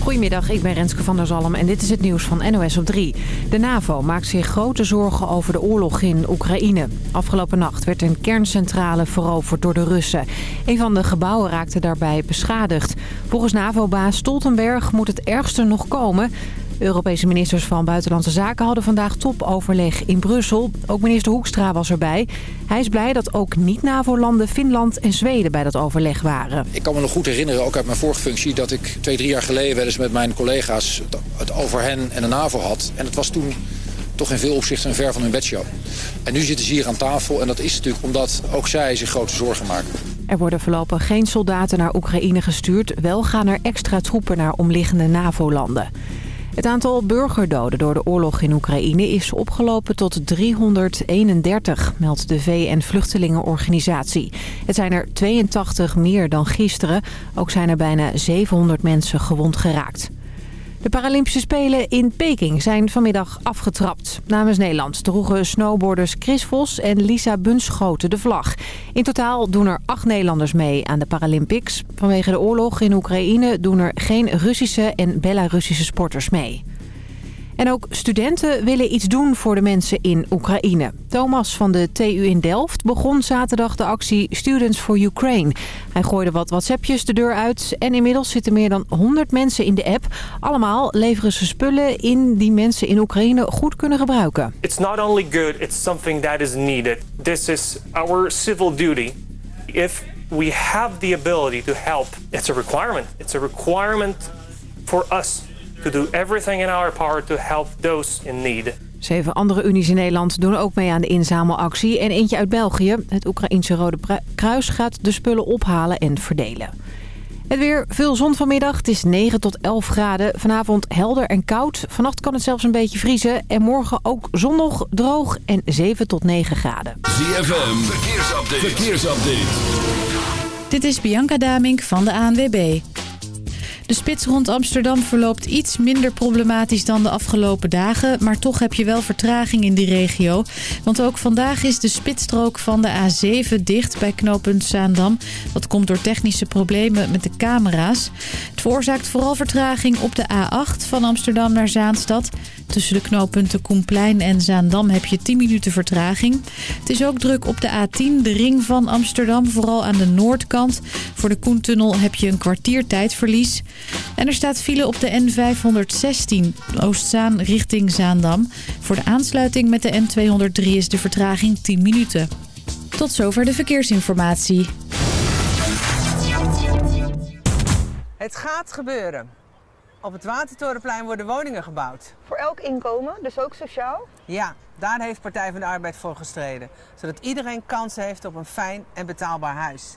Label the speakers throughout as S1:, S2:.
S1: Goedemiddag, ik ben Renske van der Zalm en dit is het nieuws van NOS op 3. De NAVO maakt zich grote zorgen over de oorlog in Oekraïne. Afgelopen nacht werd een kerncentrale veroverd door de Russen. Een van de gebouwen raakte daarbij beschadigd. Volgens NAVO-baas Stoltenberg moet het ergste nog komen. Europese ministers van Buitenlandse Zaken hadden vandaag topoverleg in Brussel. Ook minister Hoekstra was erbij. Hij is blij dat ook niet-NAVO-landen Finland en Zweden bij dat overleg waren.
S2: Ik kan me nog goed herinneren, ook uit mijn vorige functie... dat ik twee, drie jaar geleden wel eens met mijn collega's het over hen en de NAVO had. En het was toen toch in veel opzichten een ver van hun bedshow. En nu zitten ze hier aan tafel en dat is natuurlijk omdat ook zij zich grote zorgen maken.
S1: Er worden voorlopig geen soldaten naar Oekraïne gestuurd. Wel gaan er extra troepen naar omliggende NAVO-landen. Het aantal burgerdoden door de oorlog in Oekraïne is opgelopen tot 331, meldt de VN-vluchtelingenorganisatie. Het zijn er 82 meer dan gisteren. Ook zijn er bijna 700 mensen gewond geraakt. De Paralympische Spelen in Peking zijn vanmiddag afgetrapt. Namens Nederland droegen snowboarders Chris Vos en Lisa Bunschoten de vlag. In totaal doen er acht Nederlanders mee aan de Paralympics. Vanwege de oorlog in Oekraïne doen er geen Russische en Belarussische sporters mee. En ook studenten willen iets doen voor de mensen in Oekraïne. Thomas van de TU in Delft begon zaterdag de actie Students for Ukraine. Hij gooide wat WhatsAppjes de deur uit en inmiddels zitten meer dan 100 mensen in de app. Allemaal leveren ze spullen in die mensen in Oekraïne goed kunnen gebruiken.
S3: It's not only good, it's something that is needed. This is our civil duty. If we have the ability to help, it's a requirement. It's a requirement for us to do everything in our power to help those in need.
S1: Zeven andere unies in Nederland doen ook mee aan de inzamelactie. En eentje uit België. Het Oekraïense Rode Kruis gaat de spullen ophalen en verdelen. Het weer, veel zon vanmiddag. Het is 9 tot 11 graden. Vanavond helder en koud. Vannacht kan het zelfs een beetje vriezen. En morgen ook zonnig, droog en 7 tot 9 graden.
S4: ZFM, verkeersupdate. verkeersupdate.
S5: Dit is Bianca Damink van de ANWB. De spits rond Amsterdam verloopt iets minder problematisch dan de afgelopen dagen. Maar toch heb je wel vertraging in die regio. Want ook vandaag is de spitsstrook van de A7 dicht bij knooppunt Zaandam. Dat komt door technische problemen met de camera's. Het veroorzaakt vooral vertraging op de A8 van Amsterdam naar Zaanstad. Tussen de knooppunten Koenplein en Zaandam heb je 10 minuten vertraging. Het is ook druk op de A10, de ring van Amsterdam, vooral aan de noordkant. Voor de Koentunnel heb je een kwartier tijdverlies. En er staat file op de N516 Oostzaan richting Zaandam. Voor de aansluiting met de N203 is de vertraging 10 minuten. Tot zover de verkeersinformatie.
S6: Het gaat gebeuren. Op het Watertorenplein worden woningen gebouwd.
S7: Voor elk inkomen, dus ook sociaal?
S6: Ja, daar heeft Partij van de Arbeid voor gestreden. Zodat iedereen kans heeft op een fijn en betaalbaar huis.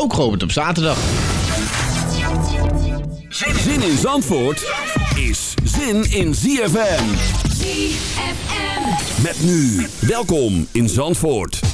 S8: ook geopend op zaterdag.
S4: Zin in Zandvoort is zin in ZFM.
S9: ZFM.
S4: Met nu, welkom in Zandvoort.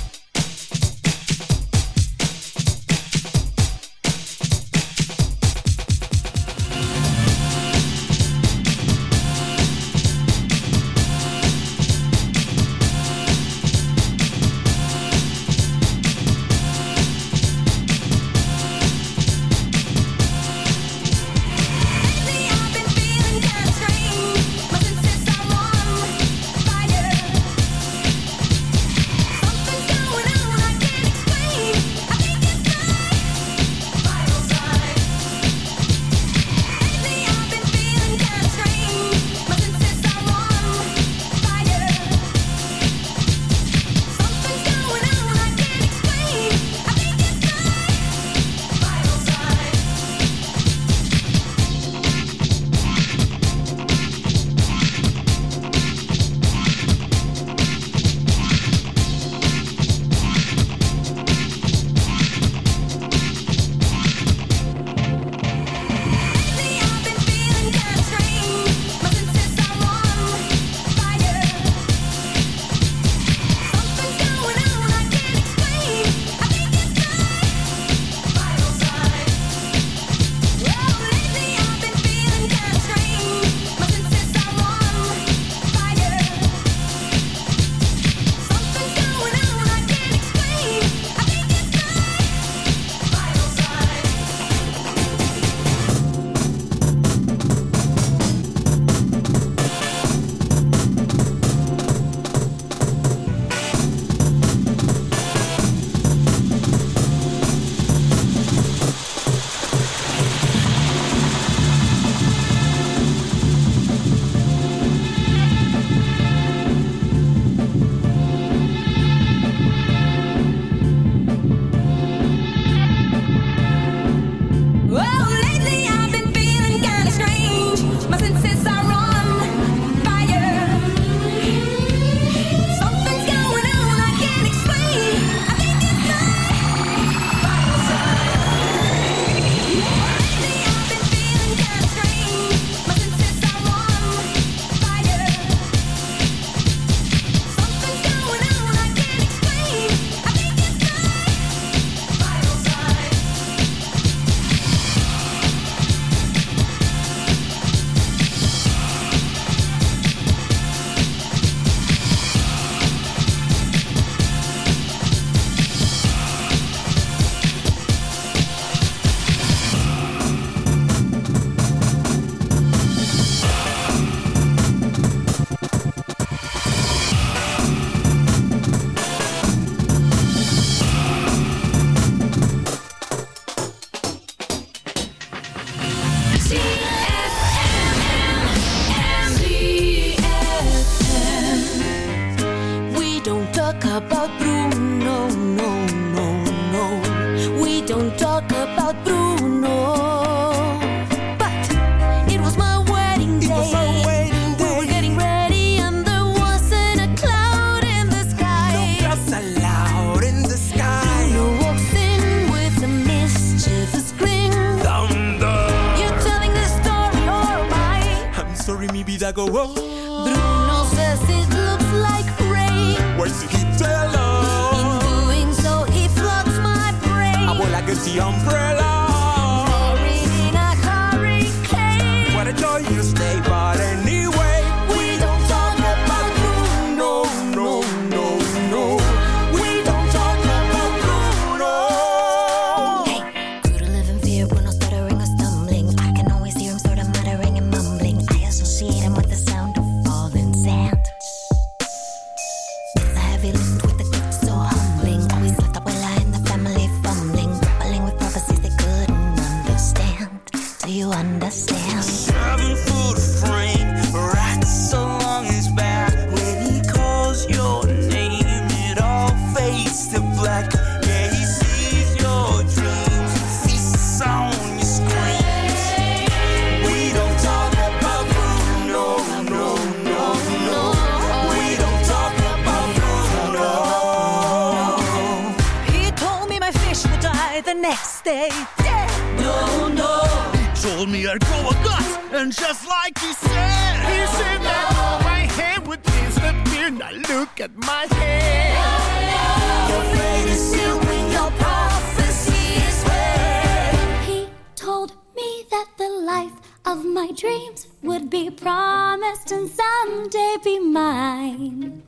S10: promised and someday be mine.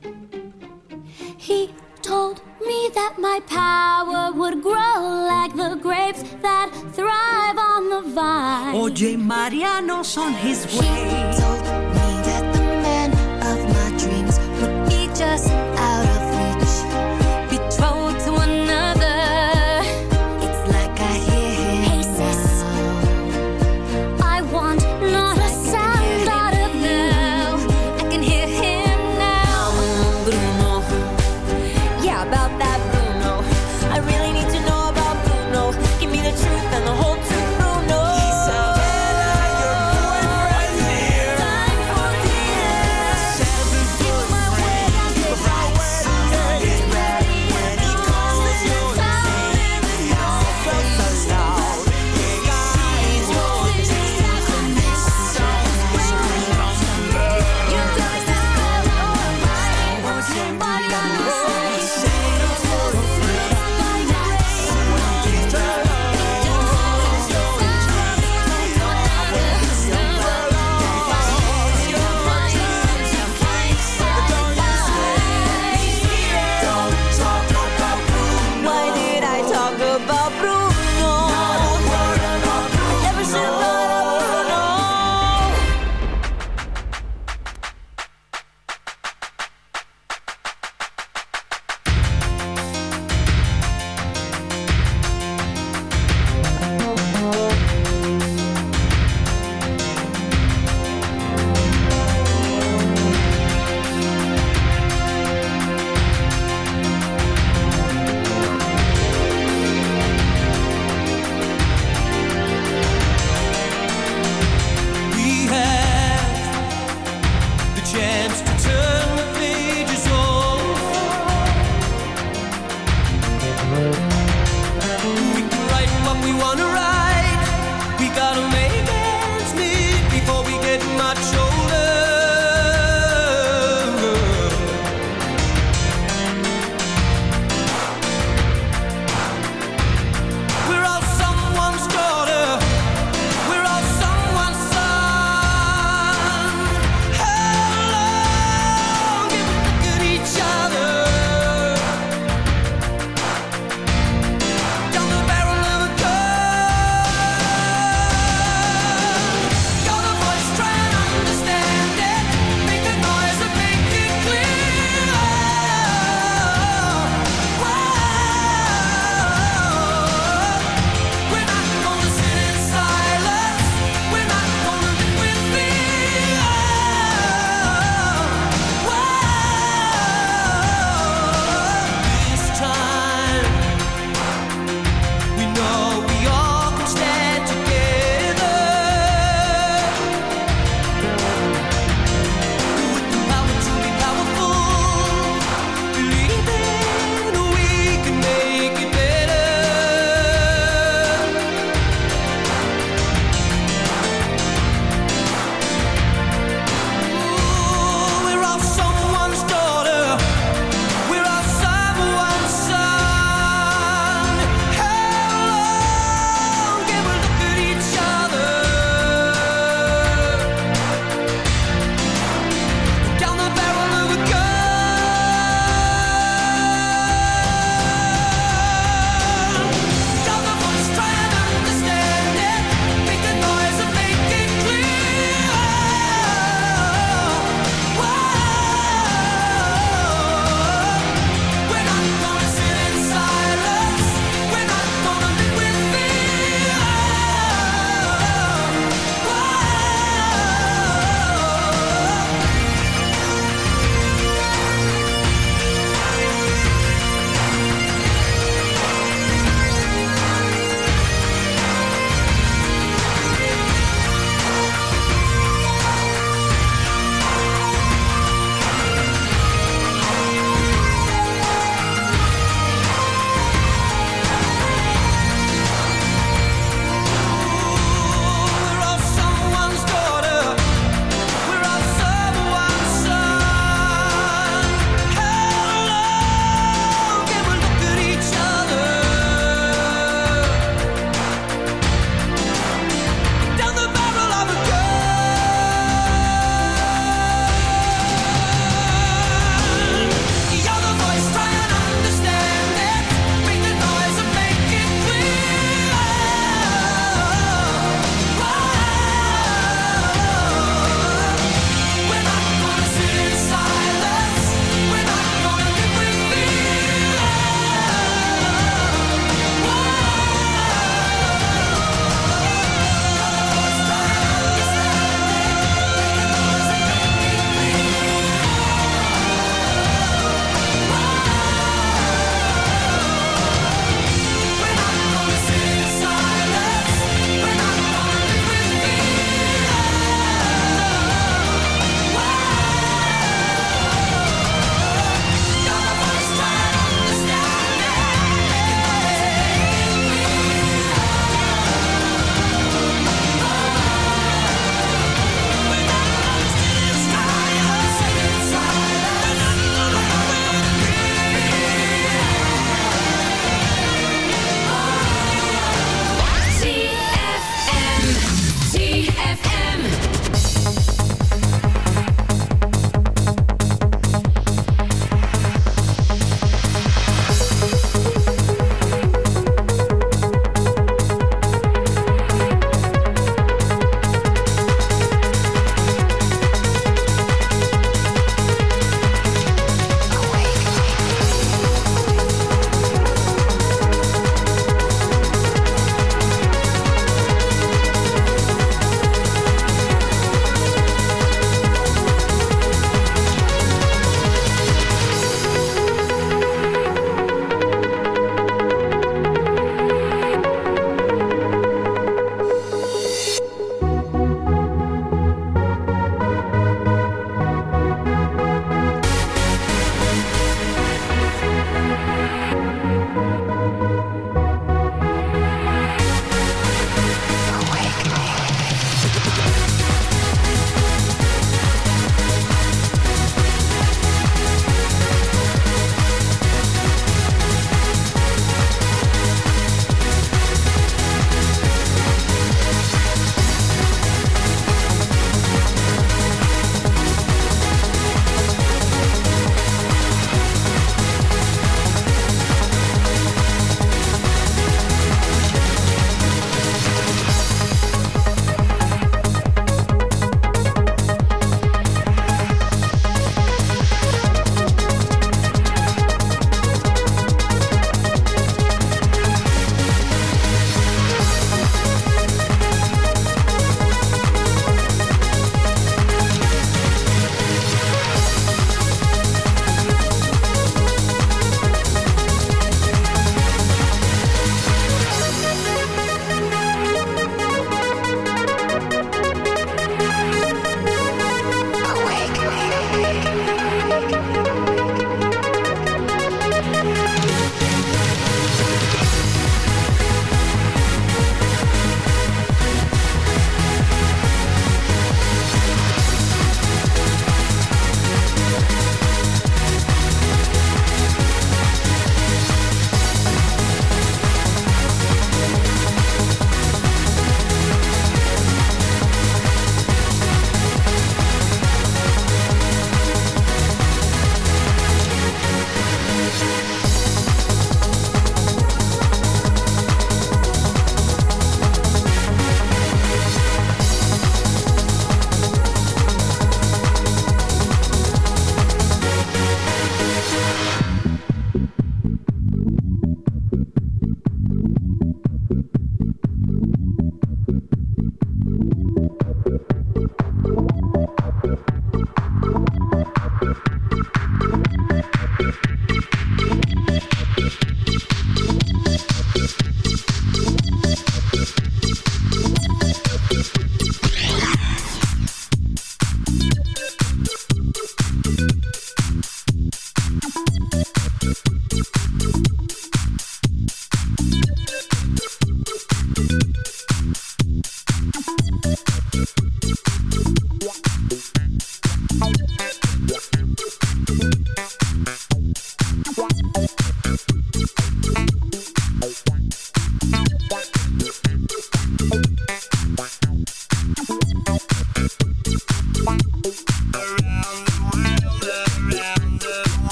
S10: He told me that my power would grow like the grapes that thrive on the vine.
S9: Oye, Mariano's on his way.
S10: He told me that the man of my dreams would be just.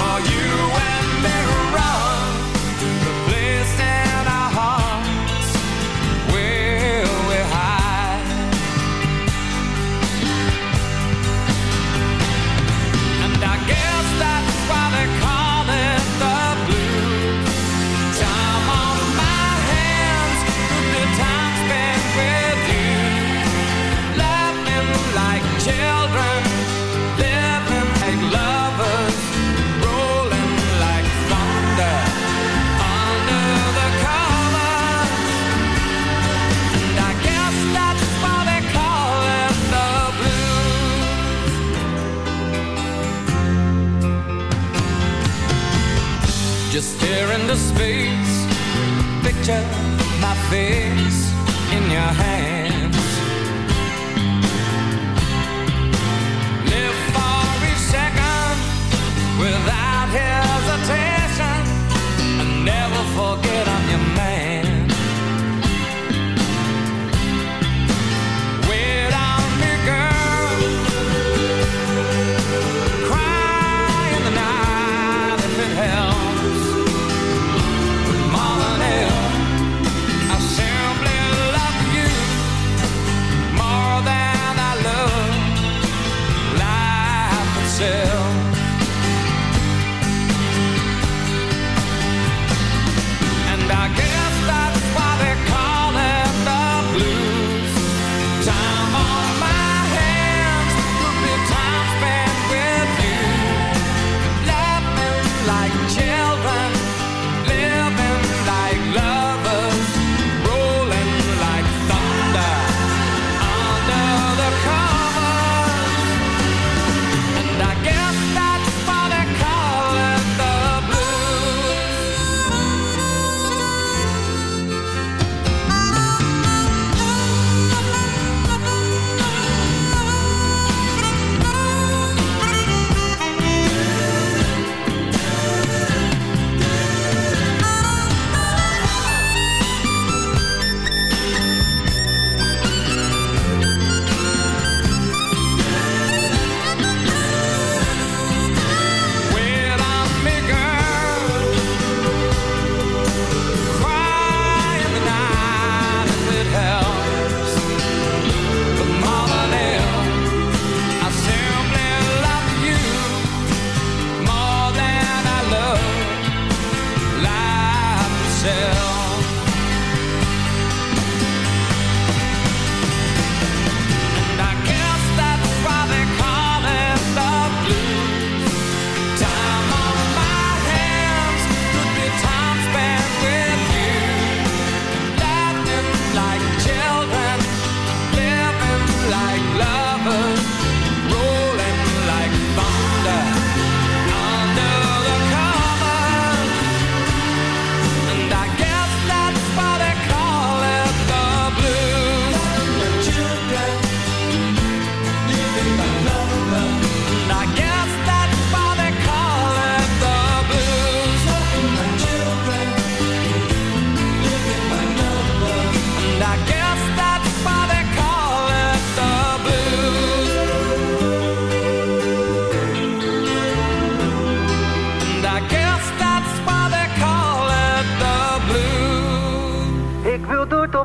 S11: Are you? into space. Picture my face.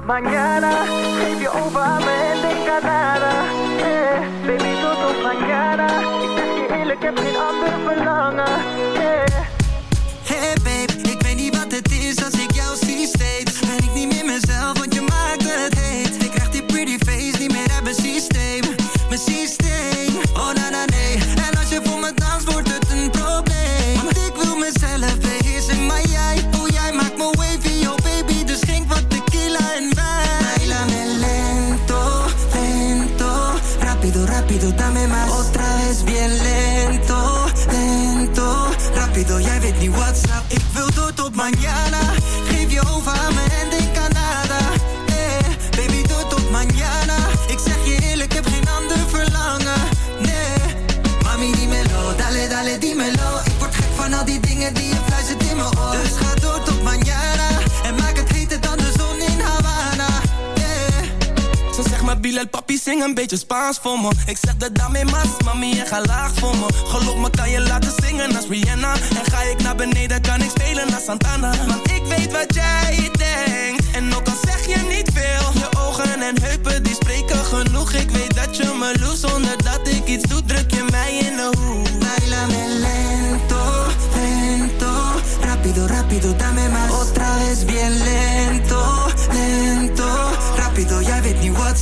S12: mañana, geef je over aan me en denk aan nada. Eh, baby, tot
S13: ons mañana. Ik zeg je eerlijk, heb geen ander verlangen.
S14: zing een beetje Spaans voor me. Ik zeg de dame mas, mami en ga laag voor me. Geloof me kan je laten zingen als Rihanna. En ga ik naar beneden kan ik spelen als Santana.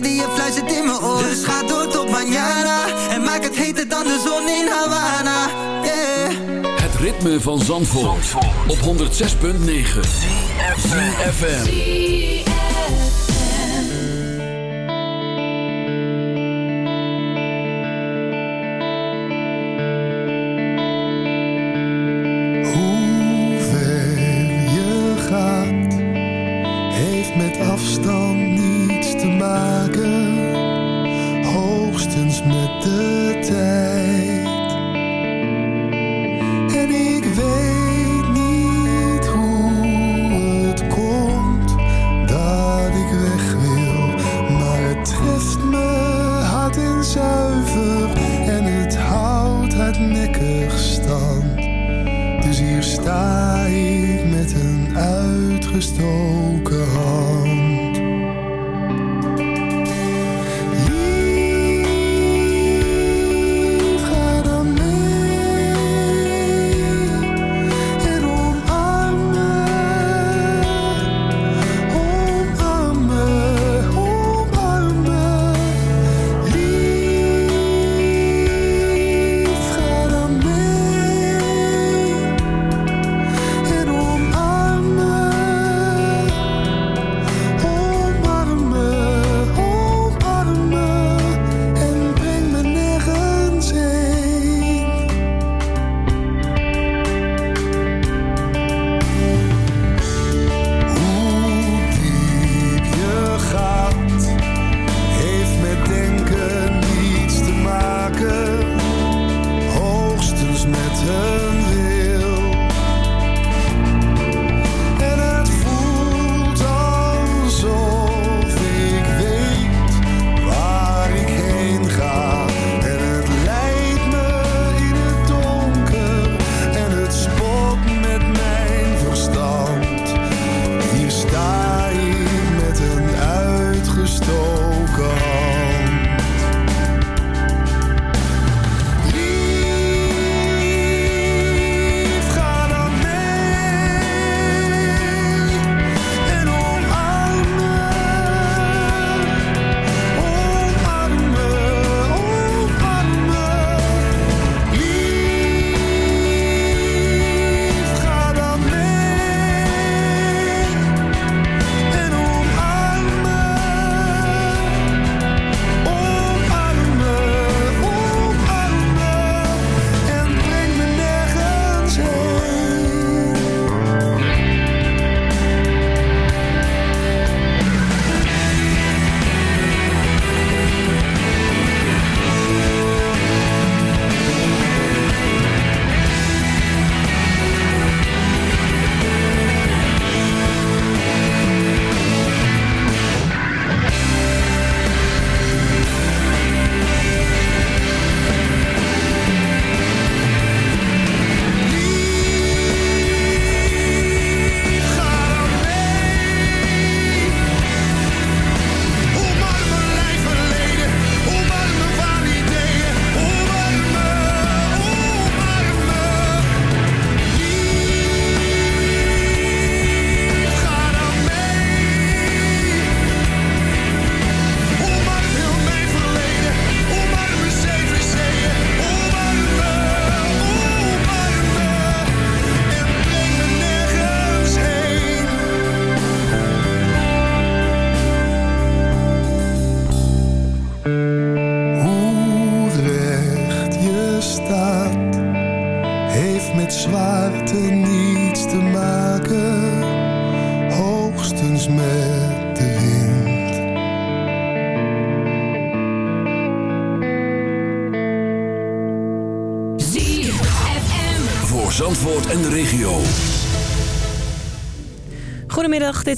S13: die je fluistert in mijn oor Dus ga door tot manjana. En maak het heter dan de zon in Havana. Het
S4: ritme van Zandvoort, op 106.9 FM.
S15: gestolen.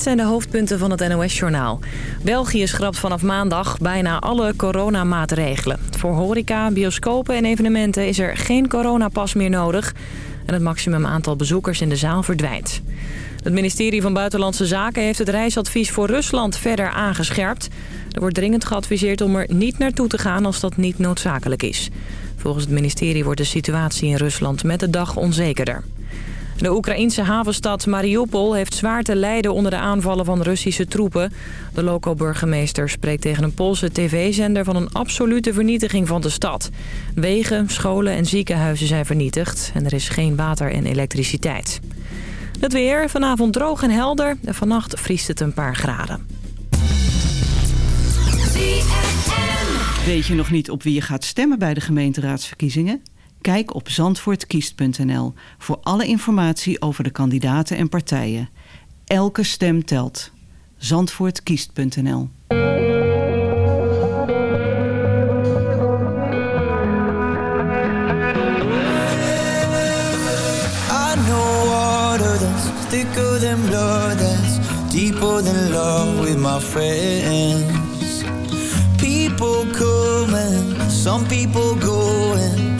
S15: Dit zijn de hoofdpunten van het NOS-journaal. België schrapt vanaf maandag bijna alle coronamaatregelen. Voor horeca, bioscopen en evenementen is er geen coronapas meer nodig... en het maximum aantal bezoekers in de zaal verdwijnt. Het ministerie van Buitenlandse Zaken heeft het reisadvies voor Rusland verder aangescherpt. Er wordt dringend geadviseerd om er niet naartoe te gaan als dat niet noodzakelijk is. Volgens het ministerie wordt de situatie in Rusland met de dag onzekerder. De Oekraïense havenstad Mariupol heeft zwaar te lijden onder de aanvallen van Russische troepen. De loco-burgemeester spreekt tegen een Poolse tv-zender van een absolute vernietiging van de stad. Wegen, scholen en ziekenhuizen zijn vernietigd en er is geen water en elektriciteit. Het weer, vanavond droog en helder en vannacht vriest het een paar graden.
S16: Weet je nog niet op wie je gaat stemmen bij de gemeenteraadsverkiezingen? Kijk op zandvoortkiest.nl voor alle informatie over de kandidaten en partijen. Elke stem telt. Zandvoortkiest.nl
S17: I know water that's thicker than blood, that's deeper than love with my friends. People come some people go and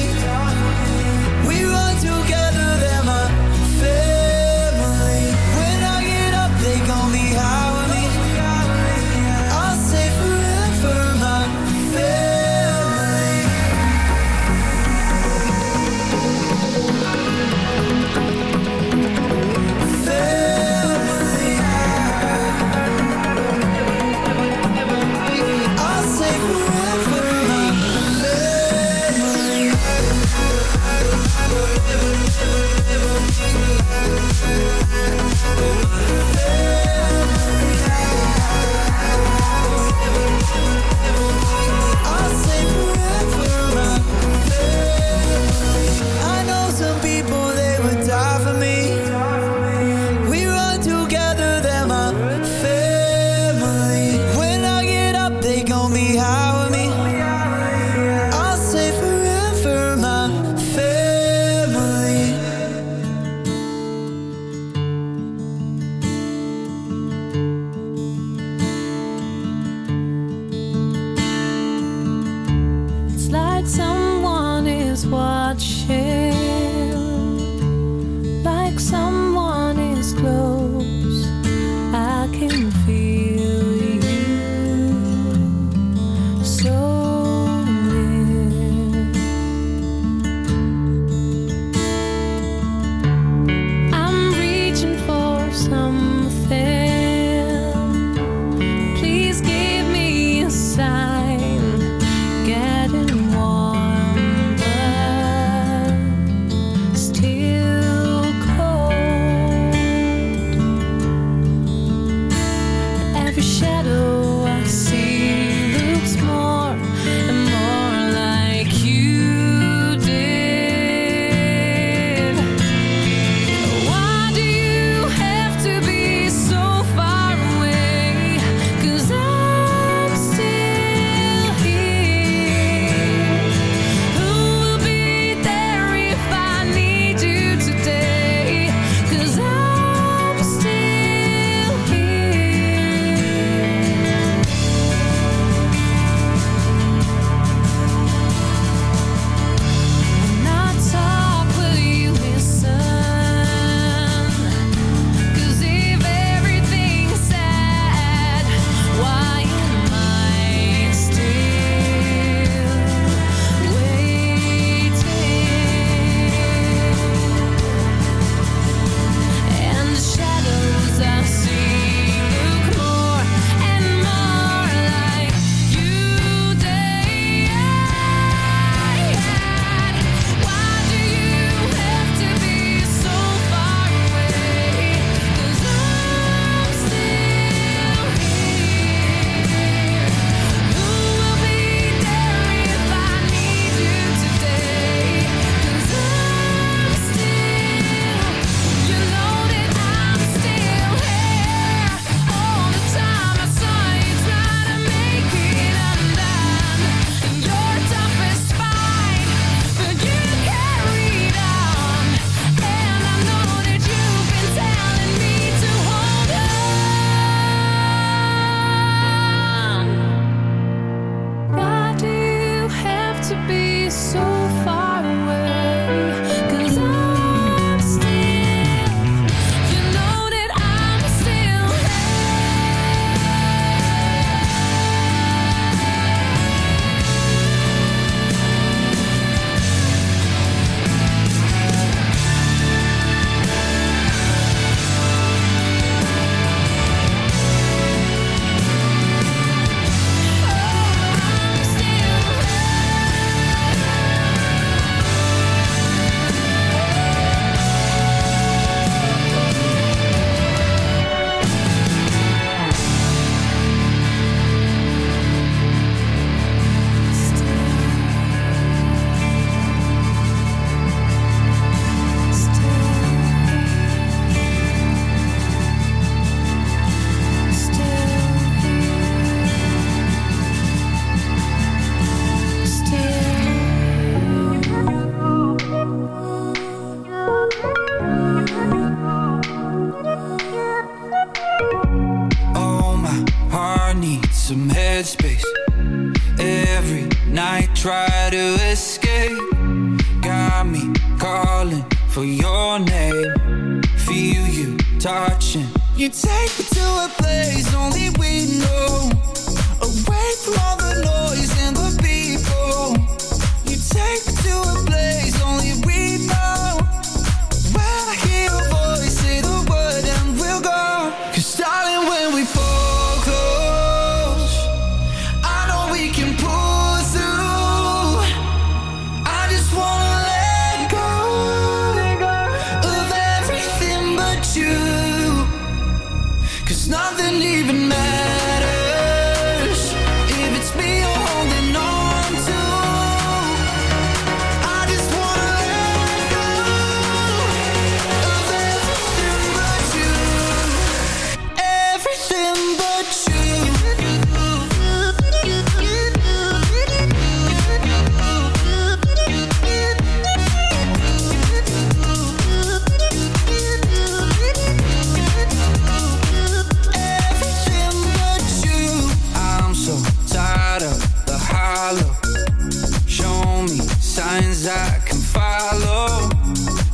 S17: lines I
S18: can follow.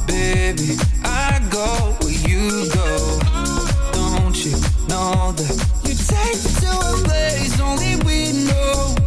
S18: Baby, I go where you go. Don't you know that you take me to a place only we know?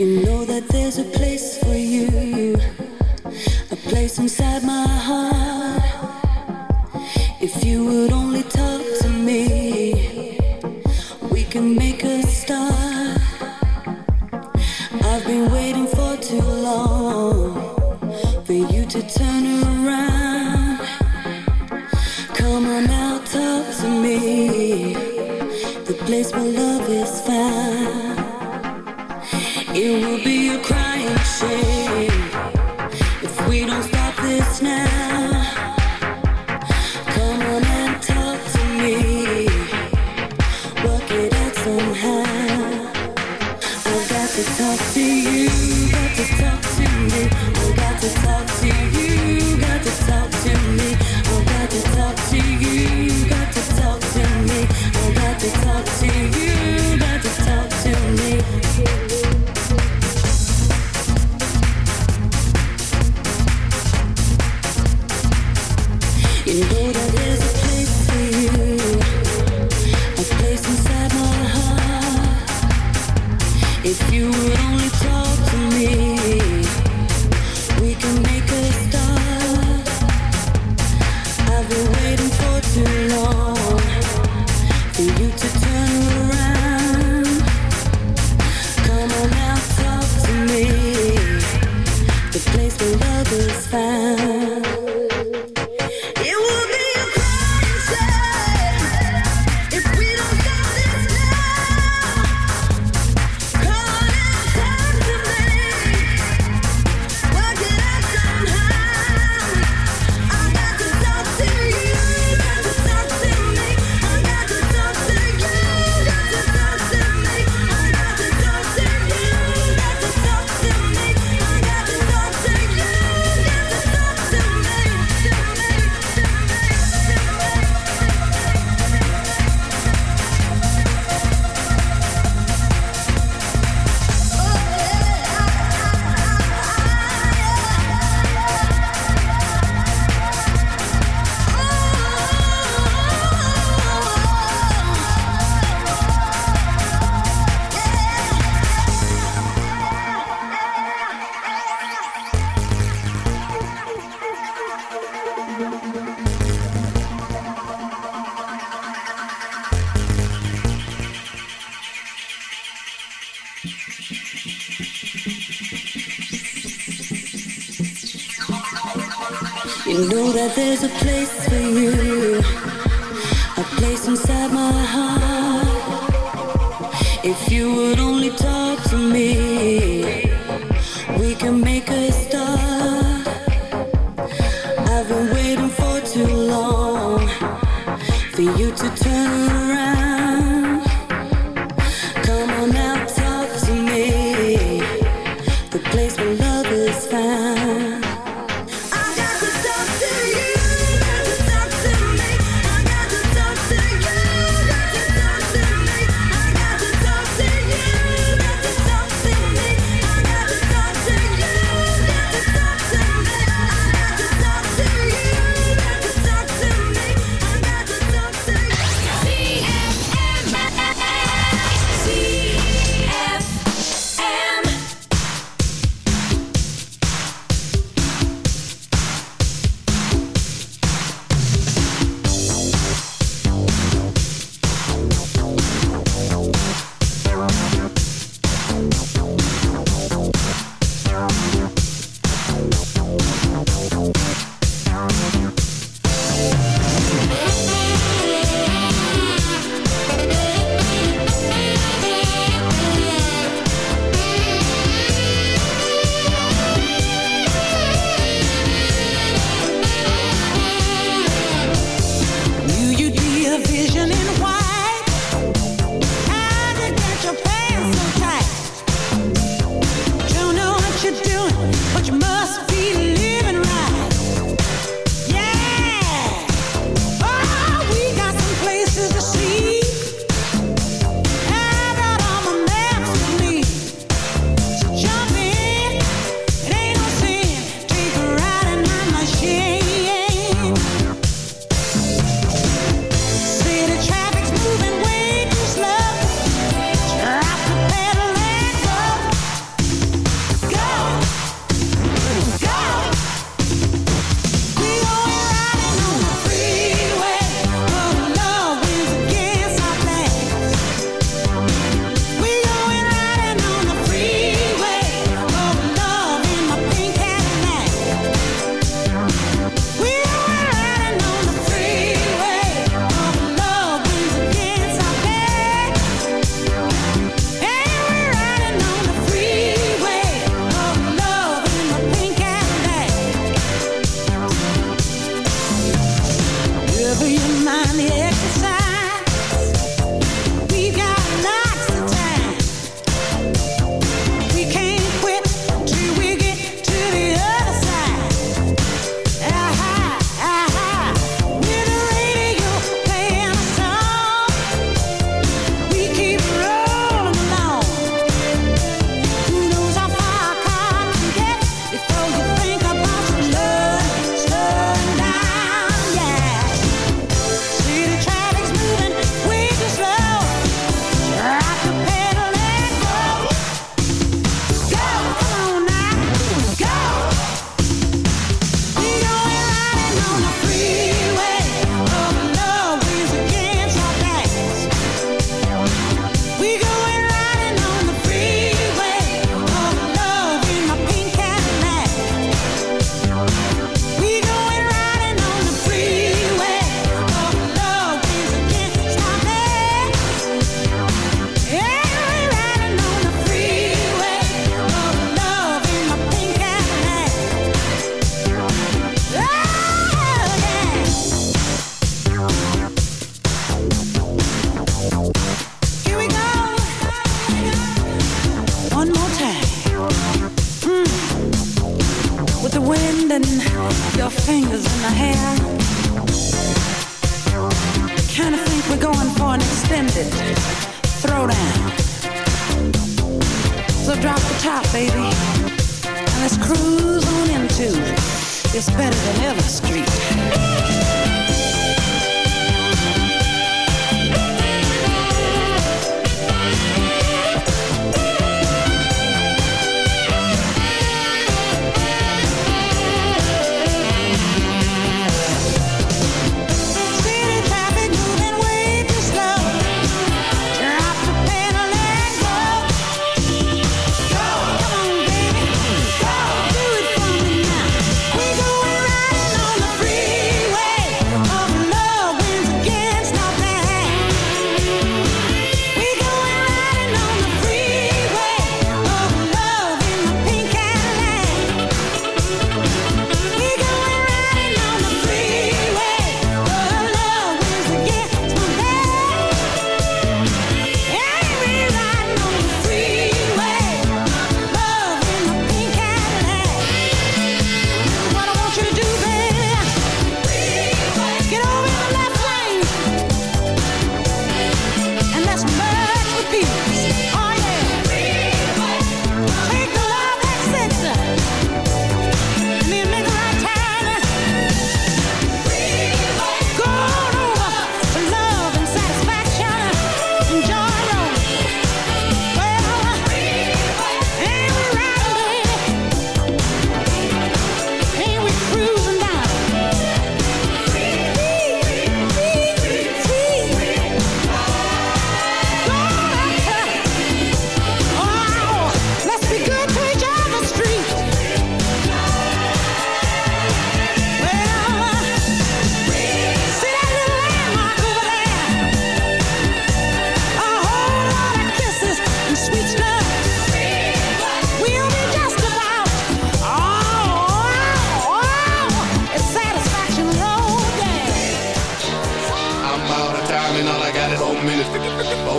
S19: You
S20: know that there's a place for you, a place inside my heart. If you would only
S21: over your mind, yeah.